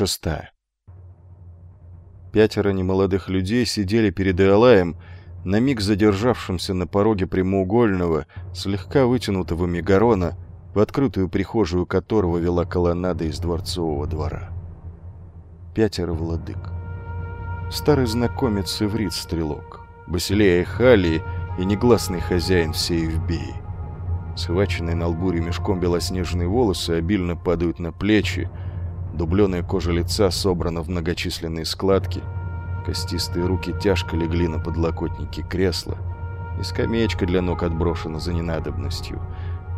шестая. Пятеро немолодых людей сидели перед Иолаем, на миг задержавшимся на пороге прямоугольного, слегка вытянутого мегарона, в открытую прихожую которого вела колоннада из дворцового двора. Пятеро владык. Старый знакомец Иврит Стрелок, Басилея Халии и негласный хозяин всей Евбеи. Схваченные на лбу ремешком белоснежные волосы обильно падают на плечи, дубленая кожа лица собрана в многочисленные складки, костистые руки тяжко легли на подлокотники кресла, и скамеечка для ног отброшена за ненадобностью.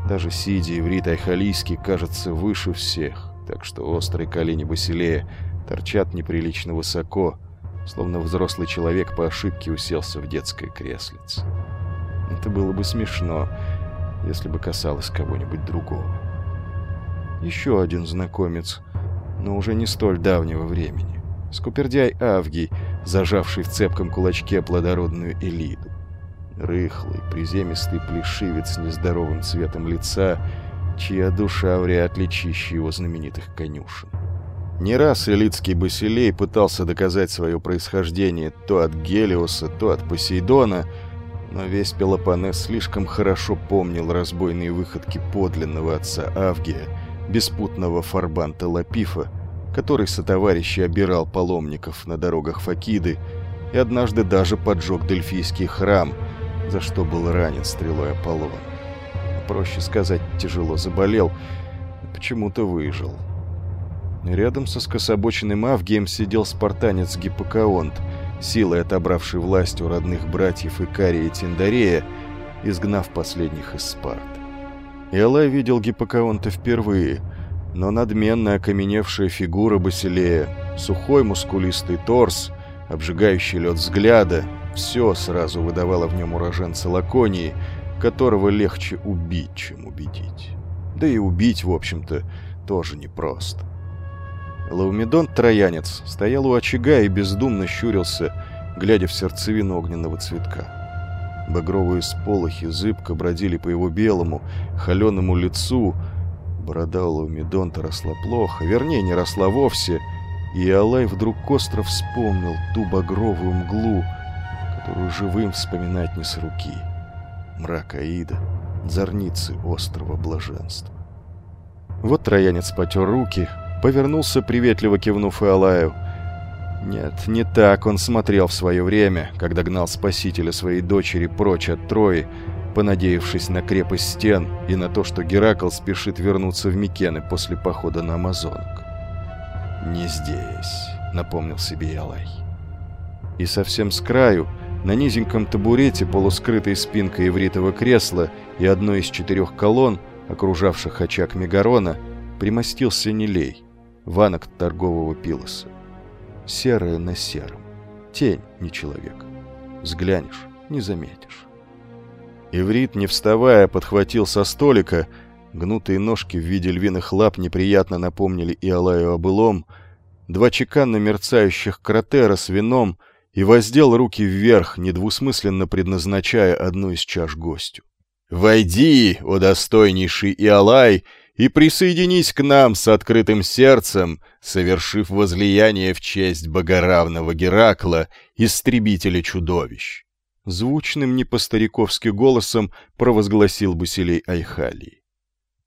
Даже сидя иврит Айхалийский кажется выше всех, так что острые колени Басилея торчат неприлично высоко, словно взрослый человек по ошибке уселся в детское креслице. Это было бы смешно, если бы касалось кого-нибудь другого. Еще один знакомец, но уже не столь давнего времени. Скупердяй Авгий, зажавший в цепком кулачке плодородную Элиду. Рыхлый, приземистый плешивец с нездоровым цветом лица, чья душа вряд ли чище его знаменитых конюшен. Не раз элитский Басилей пытался доказать свое происхождение то от Гелиоса, то от Посейдона, но весь Пелопоннес слишком хорошо помнил разбойные выходки подлинного отца Авгия, беспутного Фарбанта Лапифа, который сотоварищи обирал паломников на дорогах Факиды и однажды даже поджег Дельфийский храм, за что был ранен стрелой Аполлона. Проще сказать, тяжело заболел, почему-то выжил. Рядом со скособоченным Авгием сидел спартанец Гиппокаонт, силой отобравший власть у родных братьев Икария и Тиндарея, изгнав последних из Спарты. Иолай видел Гиппокаонта впервые, но надменная окаменевшая фигура Басилея, сухой мускулистый торс, обжигающий лед взгляда, все сразу выдавало в нем уроженца Лаконии, которого легче убить, чем убедить. Да и убить, в общем-то, тоже непросто. Лаумедон Троянец стоял у очага и бездумно щурился, глядя в сердцевину огненного цветка. Багровые сполохи зыбко бродили по его белому, холеному лицу. Борода у Лаумедонта росла плохо, вернее, не росла вовсе, и Алай вдруг остро вспомнил ту багровую мглу, которую живым вспоминать не с руки. Мрак Аида, зорницы острого блаженства. Вот троянец потер руки, повернулся, приветливо кивнув Иолаю. Нет, не так он смотрел в свое время, когда гнал спасителя своей дочери прочь от Трои, понадеявшись на крепость стен и на то, что Геракл спешит вернуться в Микены после похода на Амазонок. «Не здесь», — напомнил себе Иолай. И совсем с краю, на низеньком табурете, полускрытой спинкой ивритого кресла и одной из четырех колонн, окружавших очаг Мегарона, примостился Нелей — ванок торгового пилоса. Серое на сером. Тень, не человек. Взглянешь, не заметишь. Иврит, не вставая, подхватил со столика. Гнутые ножки в виде львиных лап неприятно напомнили и Алаю о былом. Два чеканно мерцающих кратера с вином и воздел руки вверх, недвусмысленно предназначая одну из чаш гостю. «Войди, о достойнейший Иолай, и присоединись к нам с открытым сердцем, совершив возлияние в честь богоравного Геракла, истребителя чудовищ. Звучным не по-стариковски голосом провозгласил Басилей Айхалий.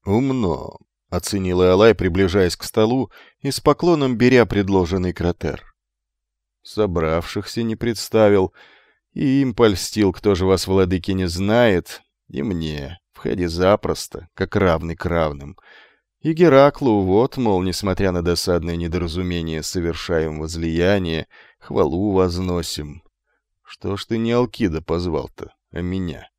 «Умно», — оценил Алай, приближаясь к столу и с поклоном беря предложенный кратер. Собравшихся не представил, и им польстил, кто же вас, владыки, не знает, и мне. Входи запросто, как равный к равным. И Гераклу вот, мол, несмотря на досадное недоразумение, совершаем возлияние, хвалу возносим. Что ж ты не Алкида позвал-то, а меня?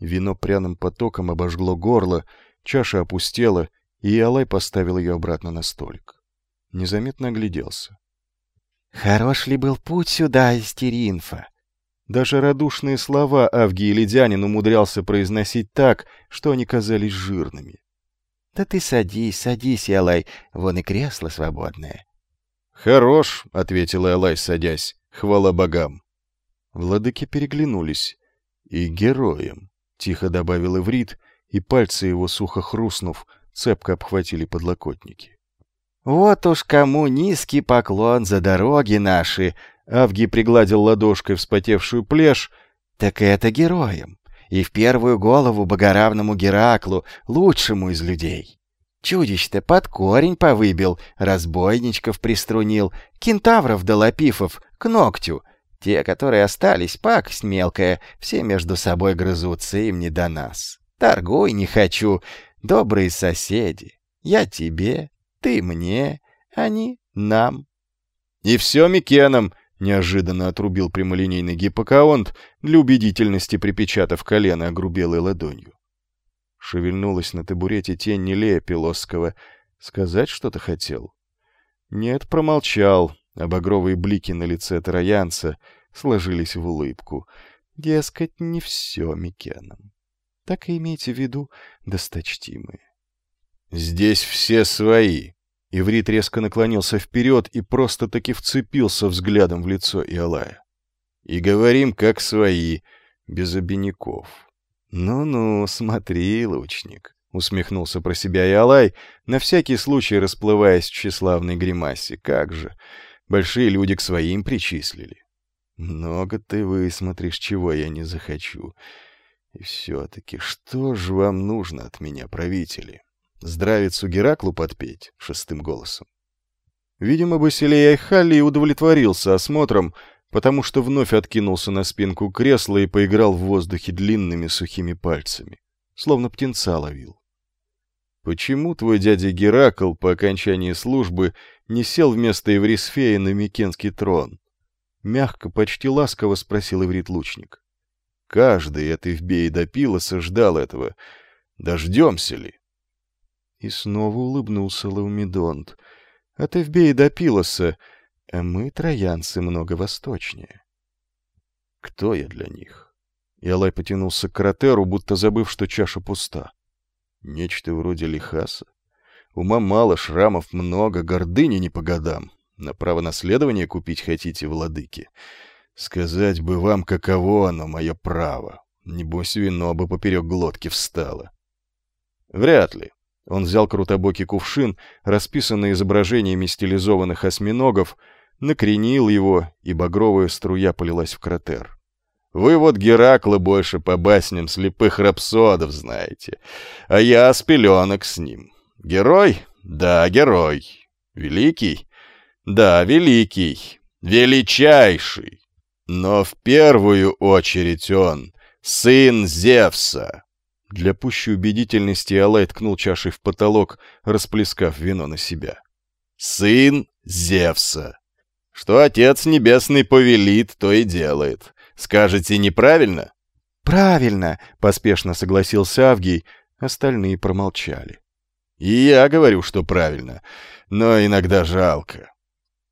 Вино пряным потоком обожгло горло, чаша опустела, и Алай поставил ее обратно на столик. Незаметно огляделся. «Хорош ли был путь сюда из Теринфа?» Даже радушные слова Авгий Ледянин умудрялся произносить так, что они казались жирными. «Да ты садись, садись, Ялай, вон и кресло свободное». «Хорош», — ответил Элай, садясь, — «хвала богам». Владыки переглянулись. «И героем», — тихо добавил Иврит, и пальцы его, сухо хрустнув, цепко обхватили подлокотники. Вот уж кому низкий поклон за дороги наши!» Авги пригладил ладошкой вспотевшую плешь. «Так это героям, и в первую голову богоравному Гераклу, лучшему из людей. Чудищ-то под корень повыбил, разбойничков приструнил, кентавров да лапифов к ногтю. Те, которые остались, пакость мелкая, все между собой грызутся, им не до нас. Торгуй не хочу, добрые соседи. Я тебе, ты мне, они нам. И все Микеном, неожиданно отрубил прямолинейный гиппокаонт, для убедительности припечатав колено огрубелой ладонью. Шевельнулась на табурете тень Нелея Пилосского. Сказать что-то хотел? Нет, промолчал, а багровые блики на лице троянца сложились в улыбку. Дескать, не все Микеном. Так и имейте в виду, досточтимые. «Здесь все свои!» Иврит резко наклонился вперед и просто-таки вцепился взглядом в лицо Иолая. «И говорим, как свои, без обиняков». «Ну-ну, смотри, лучник», — усмехнулся про себя Иолай, на всякий случай расплываясь в тщеславной гримасе. «Как же! Большие люди к своим причислили. Много ты высмотришь, чего я не захочу. И все-таки, что же вам нужно от меня, правители? Здравицу Гераклу подпеть шестым голосом. Видимо, Басилей Айхали удовлетворился осмотром, потому что вновь откинулся на спинку кресла и поиграл в воздухе длинными сухими пальцами, словно птенца ловил. Почему твой дядя Геракл по окончании службы не сел вместо Эврисфея на Микенский трон? Мягко, почти ласково спросил иврит-лучник. Каждый от Ивбеи до Пилоса ждал этого. Дождемся ли? И снова улыбнулся Лаумидонт. От Эвбеи до Пилоса, а мы, троянцы, много восточнее. Кто я для них? Ялай потянулся к кратеру, будто забыв, что чаша пуста. Нечто вроде лихаса. Ума мало, шрамов много, гордыни не по годам. На право наследования купить хотите, владыки? Сказать бы вам, каково оно, мое право. Небось, вино бы поперек глотки встало. Вряд ли. Он взял крутобокий кувшин, расписанный изображениями стилизованных осьминогов, накренил его, и багровая струя полилась в кратер. Вы вот Геракла больше по басням слепых рапсодов знаете, а я с пеленок с ним. Герой? Да, герой. Великий? Да, великий. Величайший. Но в первую очередь он сын Зевса. Для пущей убедительности Алай ткнул чашей в потолок, расплескав вино на себя. Сын Зевса. Что отец небесный повелит, то и делает. Скажете неправильно? Правильно, поспешно согласился Авгий, остальные промолчали. И я говорю, что правильно, но иногда жалко.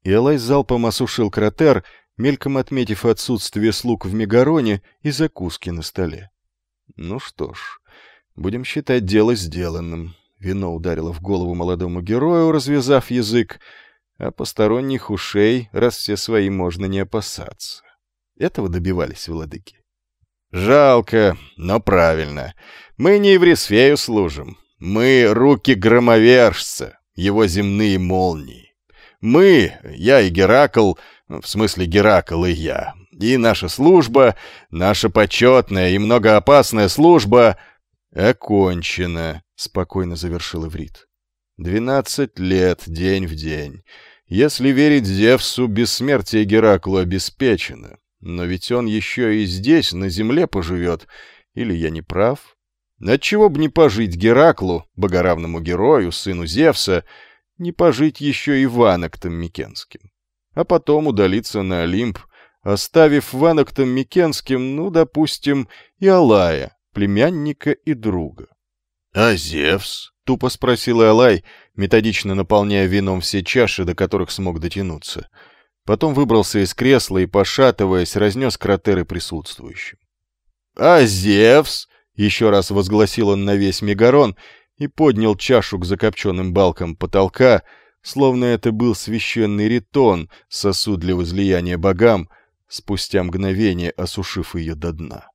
Элай залпом осушил кратер, мельком отметив отсутствие слуг в Мегароне и закуски на столе. Ну что ж, будем считать дело сделанным. Вино ударило в голову молодому герою, развязав язык, а посторонних ушей, раз все свои, можно не опасаться. Этого добивались владыки. Жалко, но правильно. Мы не Еврисфею служим. Мы руки громовержца, его земные молнии. Мы, я и Геракл, в смысле Геракл и я, и наша служба, наша почетная и многоопасная служба окончена, спокойно завершил Иврит. Двенадцать лет, день в день. Если верить Зевсу, бессмертие Гераклу обеспечено. Но ведь он еще и здесь, на земле поживет. Или я не прав? Отчего б не пожить Гераклу, богоравному герою, сыну Зевса, не пожить еще и Ваноктом Микенским? А потом удалиться на Олимп, оставив Ваноктом Микенским, ну, допустим, и Алая, племянника и друга. — А Зевс? — тупо спросил Алай, методично наполняя вином все чаши, до которых смог дотянуться. — Потом выбрался из кресла и, пошатываясь, разнес кратеры присутствующим. «А Зевс!» — еще раз возгласил он на весь Мегарон и поднял чашу к закопченным балкам потолка, словно это был священный ритон, сосуд для возлияния богам, спустя мгновение осушив ее до дна.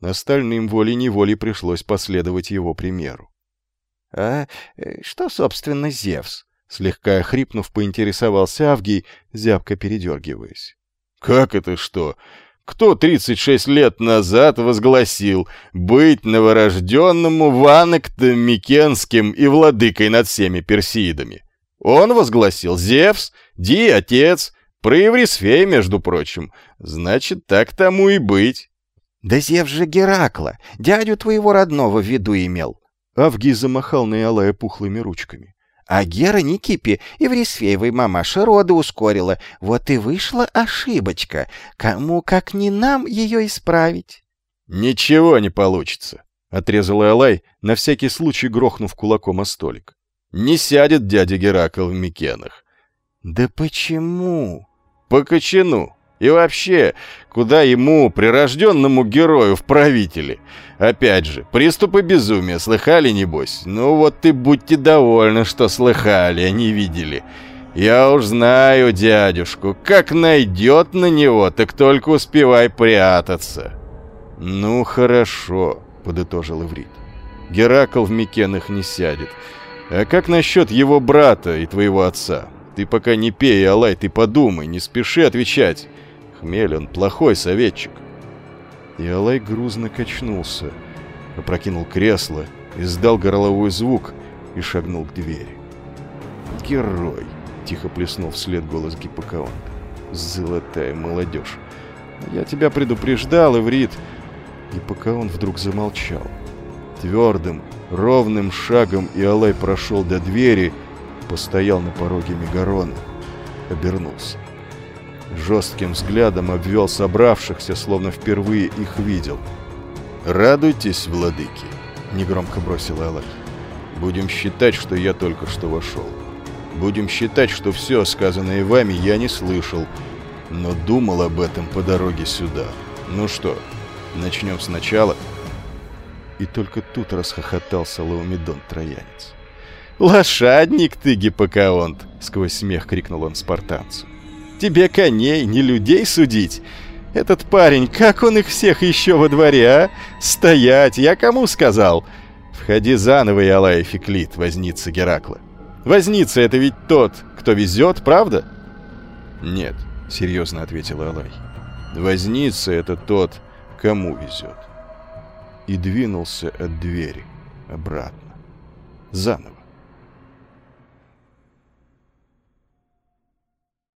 Остальным волей-неволей пришлось последовать его примеру. — А э, что, собственно, Зевс? Слегка хрипнув, поинтересовался Авгий, зябко передергиваясь. «Как это что? Кто 36 лет назад возгласил быть новорожденному Ванектом Микенским и владыкой над всеми персидами? Он возгласил Зевс, Ди — отец, про Еврисфей, между прочим. Значит, так тому и быть». «Да Зевс же Геракла, дядю твоего родного в виду имел». Авгий замахал на Иолая пухлыми ручками. А Гера Никипи Еврисфеевой мамаша роды ускорила. Вот и вышла ошибочка. Кому, как не нам, ее исправить? «Ничего не получится», — отрезал Алай, на всякий случай грохнув кулаком о столик. «Не сядет дядя Геракл в Микенах». «Да почему?» «По кочану. И вообще, куда ему, прирожденному герою, в правители? Опять же, приступы безумия слыхали, небось? Ну вот и будьте довольны, что слыхали, а не видели. Я уж знаю дядюшку, как найдет на него, так только успевай прятаться. Ну хорошо, подытожил Иврит. Геракл в Микенах не сядет. А как насчет его брата и твоего отца? Ты пока не пей, Алай, ты подумай, не спеши отвечать. Хмель, он плохой советчик. И Алай грузно качнулся, опрокинул кресло, издал горловой звук и шагнул к двери. «Герой!» — тихо плеснул вслед голос Гиппокаонта. «Золотая молодежь! Я тебя предупреждал, Иврит!» Гиппокаон вдруг замолчал. Твердым, ровным шагом Иолай прошел до двери, постоял на пороге Мегарона, обернулся жестким взглядом обвел собравшихся, словно впервые их видел. «Радуйтесь, владыки!» — негромко бросил Элай. «Будем считать, что я только что вошел. Будем считать, что все, сказанное вами, я не слышал, но думал об этом по дороге сюда. Ну что, начнем сначала?» И только тут расхохотался Лаумедон Троянец. «Лошадник ты, Гиппокаонт!» — сквозь смех крикнул он спартанцу. Тебе коней, не людей судить. Этот парень, как он их всех еще во дворе, а? Стоять, я кому сказал? Входи заново, Ялай Феклит, возница Геракла. Возница — это ведь тот, кто везет, правда? Нет, серьезно ответил Алай. Возница — это тот, кому везет. И двинулся от двери обратно. Заново.